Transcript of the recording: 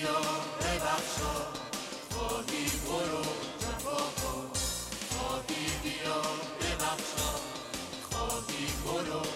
بیا ببخشا خواهی برو جفا کن خواهی بیا ببخشا خواهی برو.